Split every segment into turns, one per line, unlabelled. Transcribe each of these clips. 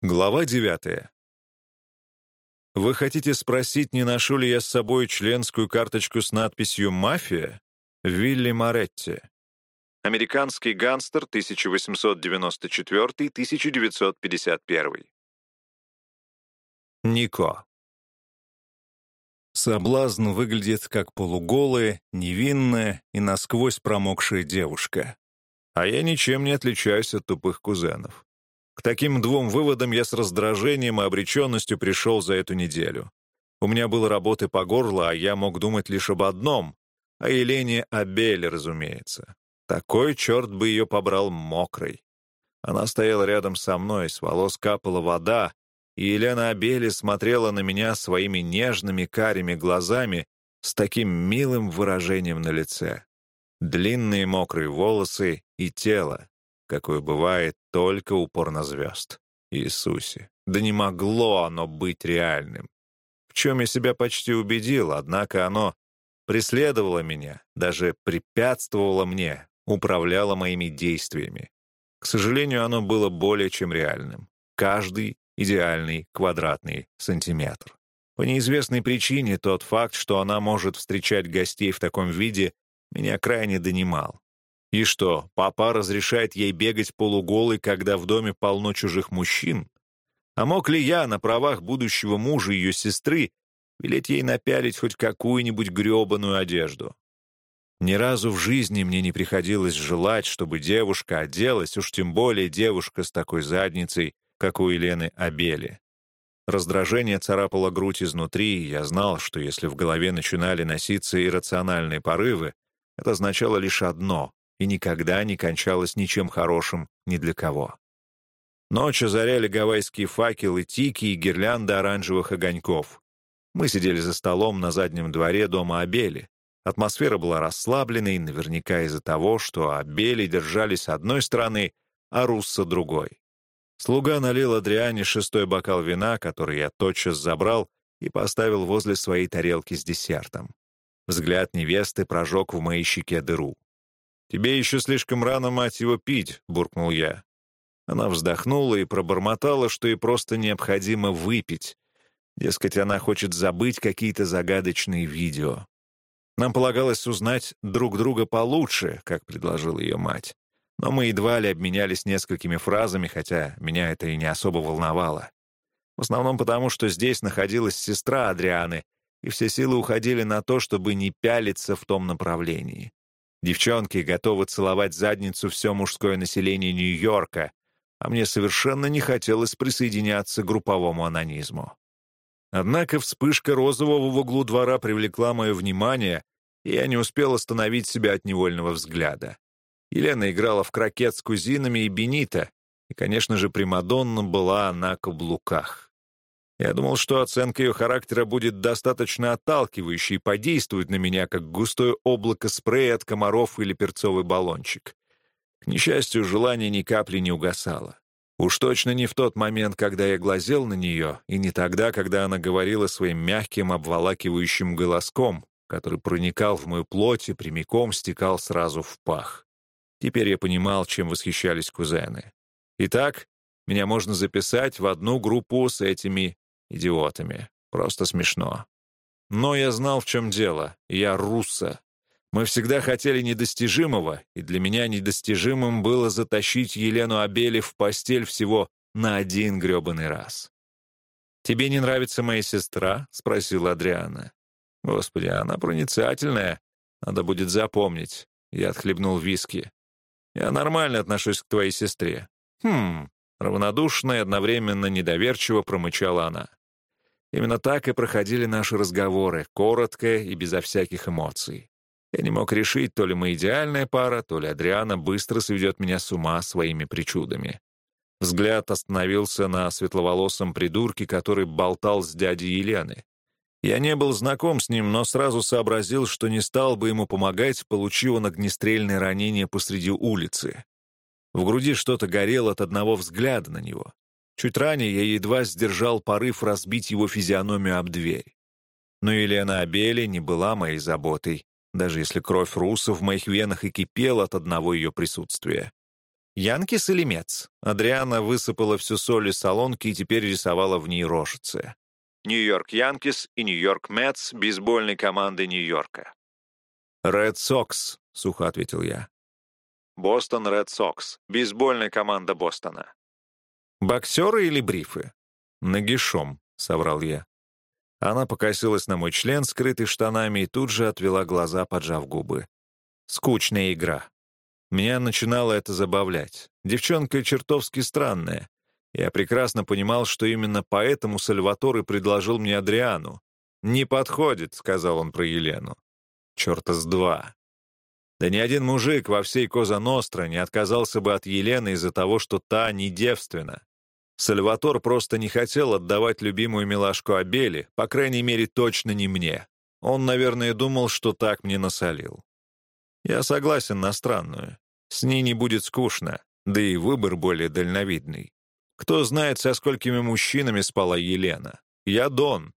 Глава девятая. Вы хотите спросить, не ношу ли я с собой членскую карточку с надписью «Мафия»? Вилли Моретти. Американский гангстер 1894-1951. Нико. Соблазн выглядит как полуголая, невинная и насквозь промокшая девушка. А я ничем не отличаюсь от тупых кузенов. К таким двум выводам я с раздражением и обреченностью пришел за эту неделю. У меня было работы по горло, а я мог думать лишь об одном — о Елене Абель, разумеется. Такой черт бы ее побрал мокрой. Она стояла рядом со мной, с волос капала вода, и Елена Абели смотрела на меня своими нежными карими глазами с таким милым выражением на лице. Длинные мокрые волосы и тело, какое бывает только у порнозвезд. Иисусе, да не могло оно быть реальным. В чем я себя почти убедил, однако оно преследовало меня, даже препятствовало мне, управляло моими действиями. К сожалению, оно было более чем реальным. Каждый идеальный квадратный сантиметр. По неизвестной причине тот факт, что она может встречать гостей в таком виде, меня крайне донимал. И что, папа разрешает ей бегать полуголой, когда в доме полно чужих мужчин? А мог ли я на правах будущего мужа ее сестры велеть ей напялить хоть какую-нибудь гребаную одежду? Ни разу в жизни мне не приходилось желать, чтобы девушка оделась, уж тем более девушка с такой задницей, как у Елены Абели. Раздражение царапало грудь изнутри, и я знал, что если в голове начинали носиться иррациональные порывы, это означало лишь одно и никогда не кончалось ничем хорошим ни для кого. Ночь озаряли гавайские факелы, тики и гирлянды оранжевых огоньков. Мы сидели за столом на заднем дворе дома Абели. Атмосфера была расслабленной, наверняка из-за того, что Абели держались одной стороны, а Русса — другой. Слуга налил Адриане шестой бокал вина, который я тотчас забрал и поставил возле своей тарелки с десертом. Взгляд невесты прожег в моей щеке дыру. «Тебе еще слишком рано, мать его, пить», — буркнул я. Она вздохнула и пробормотала, что ей просто необходимо выпить. Дескать, она хочет забыть какие-то загадочные видео. Нам полагалось узнать друг друга получше, как предложила ее мать. Но мы едва ли обменялись несколькими фразами, хотя меня это и не особо волновало. В основном потому, что здесь находилась сестра Адрианы, и все силы уходили на то, чтобы не пялиться в том направлении. Девчонки готовы целовать задницу все мужское население Нью-Йорка, а мне совершенно не хотелось присоединяться к групповому анонизму. Однако вспышка розового в углу двора привлекла мое внимание, и я не успел остановить себя от невольного взгляда. Елена играла в крокет с кузинами и Бенита, и, конечно же, Примадонна была на каблуках. Я думал, что оценка ее характера будет достаточно отталкивающей и подействует на меня, как густое облако спрея от комаров или перцовый баллончик. К несчастью, желание ни капли не угасало. Уж точно не в тот момент, когда я глазел на нее, и не тогда, когда она говорила своим мягким, обволакивающим голоском, который проникал в мою плоть и прямиком стекал сразу в пах. Теперь я понимал, чем восхищались кузены. Итак, меня можно записать в одну группу с этими идиотами. Просто смешно. Но я знал, в чем дело. Я русса. Мы всегда хотели недостижимого, и для меня недостижимым было затащить Елену Абели в постель всего на один грёбаный раз. «Тебе не нравится моя сестра?» — спросила Адриана. «Господи, она проницательная. Надо будет запомнить». Я отхлебнул виски. «Я нормально отношусь к твоей сестре». «Хм...» — равнодушно и одновременно недоверчиво промычала она. Именно так и проходили наши разговоры, коротко и безо всяких эмоций. Я не мог решить, то ли мы идеальная пара, то ли Адриана быстро сведет меня с ума своими причудами. Взгляд остановился на светловолосом придурке, который болтал с дядей Елены. Я не был знаком с ним, но сразу сообразил, что не стал бы ему помогать, получив он огнестрельное ранение посреди улицы. В груди что-то горело от одного взгляда на него. Чуть ранее я едва сдержал порыв разбить его физиономию об дверь. Но Елена Абели не была моей заботой, даже если кровь руса в моих венах и кипела от одного ее присутствия. Янкис или Мец?» Адриана высыпала всю соль из солонки и теперь рисовала в ней рожицы. Нью-Йорк Янкис и Нью-Йорк Мэтс бейсбольной команды Нью-Йорка. «Ред Сокс», — сухо ответил я. «Бостон Ред Сокс, бейсбольная команда Бостона». «Боксеры или брифы?» «Нагишом», — соврал я. Она покосилась на мой член, скрытый штанами, и тут же отвела глаза, поджав губы. Скучная игра. Меня начинало это забавлять. Девчонка чертовски странная. Я прекрасно понимал, что именно поэтому Сальватор и предложил мне Адриану. «Не подходит», — сказал он про Елену. Черта с два. Да ни один мужик во всей Коза Ностра не отказался бы от Елены из-за того, что та не девственна. Сальватор просто не хотел отдавать любимую милашку Абели, по крайней мере, точно не мне. Он, наверное, думал, что так мне насолил. Я согласен на странную. С ней не будет скучно, да и выбор более дальновидный. Кто знает, со сколькими мужчинами спала Елена. Я Дон.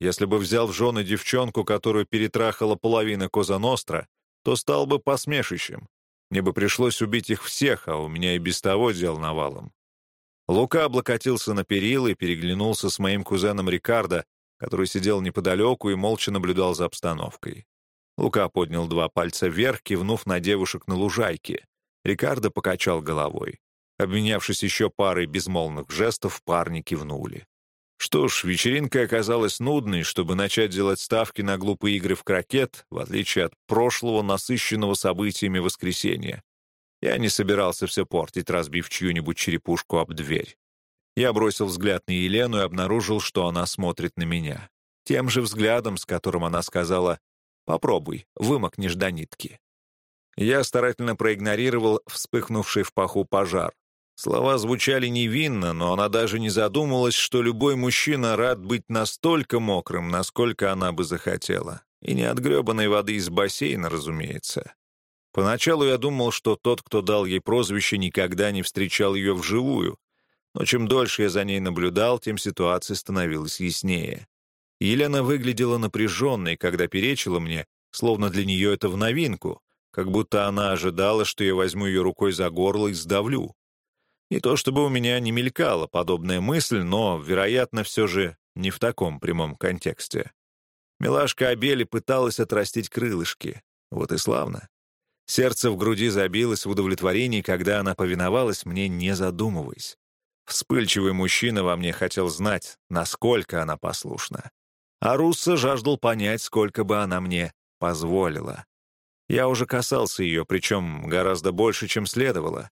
Если бы взял в жены девчонку, которую перетрахала половина Коза Ностра, то стал бы посмешищем. Мне бы пришлось убить их всех, а у меня и без того дел навалом. Лука облокотился на перила и переглянулся с моим кузеном Рикардо, который сидел неподалеку и молча наблюдал за обстановкой. Лука поднял два пальца вверх, кивнув на девушек на лужайке. Рикардо покачал головой. Обменявшись еще парой безмолвных жестов, парни кивнули. Что ж, вечеринка оказалась нудной, чтобы начать делать ставки на глупые игры в крокет, в отличие от прошлого, насыщенного событиями воскресенья. Я не собирался все портить, разбив чью-нибудь черепушку об дверь. Я бросил взгляд на Елену и обнаружил, что она смотрит на меня. Тем же взглядом, с которым она сказала «Попробуй, вымокнешь до нитки». Я старательно проигнорировал вспыхнувший в паху пожар. Слова звучали невинно, но она даже не задумалась, что любой мужчина рад быть настолько мокрым, насколько она бы захотела. И не от гребаной воды из бассейна, разумеется. Поначалу я думал, что тот, кто дал ей прозвище, никогда не встречал ее вживую. Но чем дольше я за ней наблюдал, тем ситуация становилась яснее. Елена выглядела напряженной, когда перечила мне, словно для нее это в новинку, как будто она ожидала, что я возьму ее рукой за горло и сдавлю. Не то чтобы у меня не мелькала подобная мысль, но, вероятно, все же не в таком прямом контексте. Милашка Абели пыталась отрастить крылышки. Вот и славно. Сердце в груди забилось в удовлетворении, когда она повиновалась мне, не задумываясь. Вспыльчивый мужчина во мне хотел знать, насколько она послушна. А Руссо жаждал понять, сколько бы она мне позволила. Я уже касался ее, причем гораздо больше, чем следовало.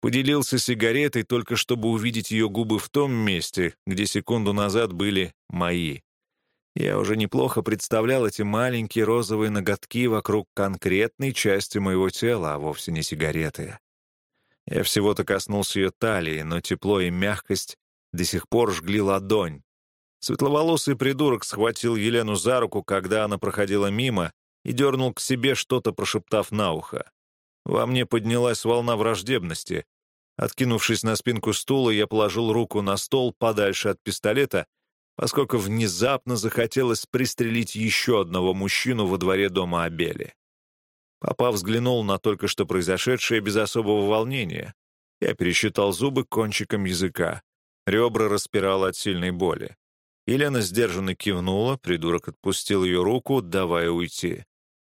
Поделился сигаретой только чтобы увидеть ее губы в том месте, где секунду назад были мои. Я уже неплохо представлял эти маленькие розовые ноготки вокруг конкретной части моего тела, а вовсе не сигареты. Я всего-то коснулся ее талии, но тепло и мягкость до сих пор жгли ладонь. Светловолосый придурок схватил Елену за руку, когда она проходила мимо, и дернул к себе, что-то прошептав на ухо. Во мне поднялась волна враждебности. Откинувшись на спинку стула, я положил руку на стол подальше от пистолета — поскольку внезапно захотелось пристрелить еще одного мужчину во дворе дома Абели. Папа взглянул на только что произошедшее без особого волнения. Я пересчитал зубы кончиком языка. Ребра распирало от сильной боли. Елена сдержанно кивнула, придурок отпустил ее руку, давая уйти.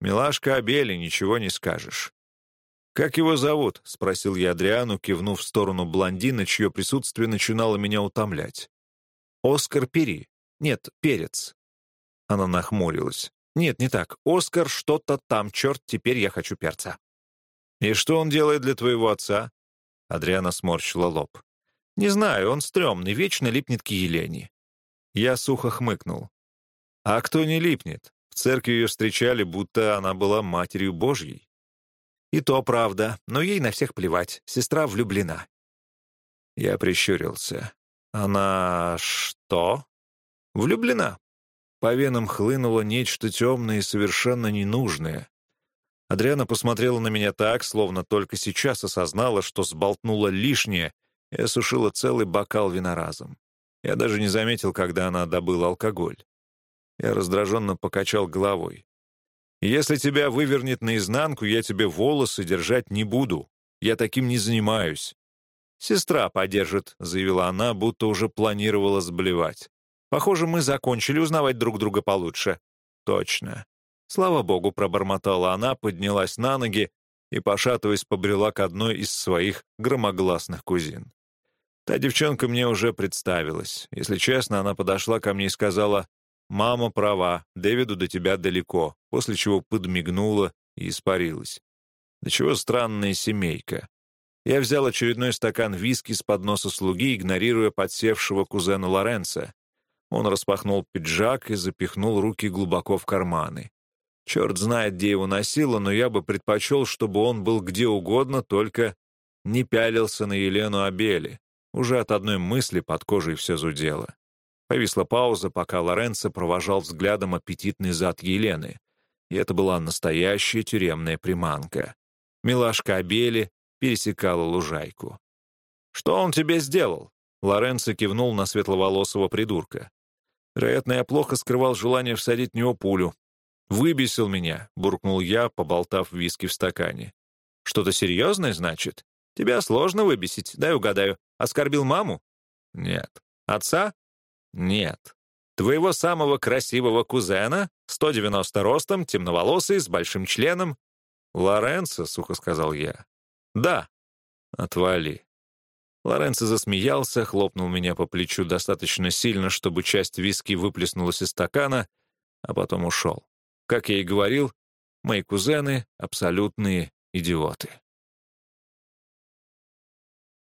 «Милашка Абели, ничего не скажешь». «Как его зовут?» — спросил я Адриану, кивнув в сторону блондина, чье присутствие начинало меня утомлять. «Оскар Пери. Нет, Перец». Она нахмурилась. «Нет, не так. Оскар что-то там, черт, теперь я хочу перца». «И что он делает для твоего отца?» Адриана сморщила лоб. «Не знаю, он стрёмный, вечно липнет к Елене». Я сухо хмыкнул. «А кто не липнет? В церкви ее встречали, будто она была матерью Божьей». «И то правда, но ей на всех плевать. Сестра влюблена». Я прищурился. Она что? Влюблена. По венам хлынуло нечто темное и совершенно ненужное. Адриана посмотрела на меня так, словно только сейчас осознала, что сболтнула лишнее и осушила целый бокал вина разом. Я даже не заметил, когда она добыла алкоголь. Я раздраженно покачал головой. «Если тебя вывернет наизнанку, я тебе волосы держать не буду. Я таким не занимаюсь». «Сестра поддержит», — заявила она, будто уже планировала сблевать. «Похоже, мы закончили узнавать друг друга получше». «Точно». Слава богу, пробормотала она, поднялась на ноги и, пошатываясь, побрела к одной из своих громогласных кузин. Та девчонка мне уже представилась. Если честно, она подошла ко мне и сказала, «Мама права, Дэвиду до тебя далеко», после чего подмигнула и испарилась. Да чего странная семейка. Я взял очередной стакан виски с подноса слуги, игнорируя подсевшего кузена Лоренца. Он распахнул пиджак и запихнул руки глубоко в карманы. Черт знает, где его носило, но я бы предпочел, чтобы он был где угодно, только не пялился на Елену Абели. Уже от одной мысли под кожей все зудело. Повисла пауза, пока Лоренцо провожал взглядом аппетитный зад Елены. И это была настоящая тюремная приманка. Милашка Абели пересекала лужайку. «Что он тебе сделал?» Лоренцо кивнул на светловолосого придурка. Вероятно, я плохо скрывал желание всадить в него пулю. «Выбесил меня», — буркнул я, поболтав виски в стакане. «Что-то серьезное, значит? Тебя сложно выбесить, дай угадаю. Оскорбил маму?» «Нет». «Отца?» «Нет». «Твоего самого красивого кузена, 190 ростом, темноволосый, с большим членом?» «Лоренцо», — сухо сказал я. «Да». «Отвали». Лоренцо засмеялся, хлопнул меня по плечу достаточно сильно, чтобы часть виски выплеснулась из стакана, а потом ушел. Как я и говорил, мои кузены — абсолютные идиоты.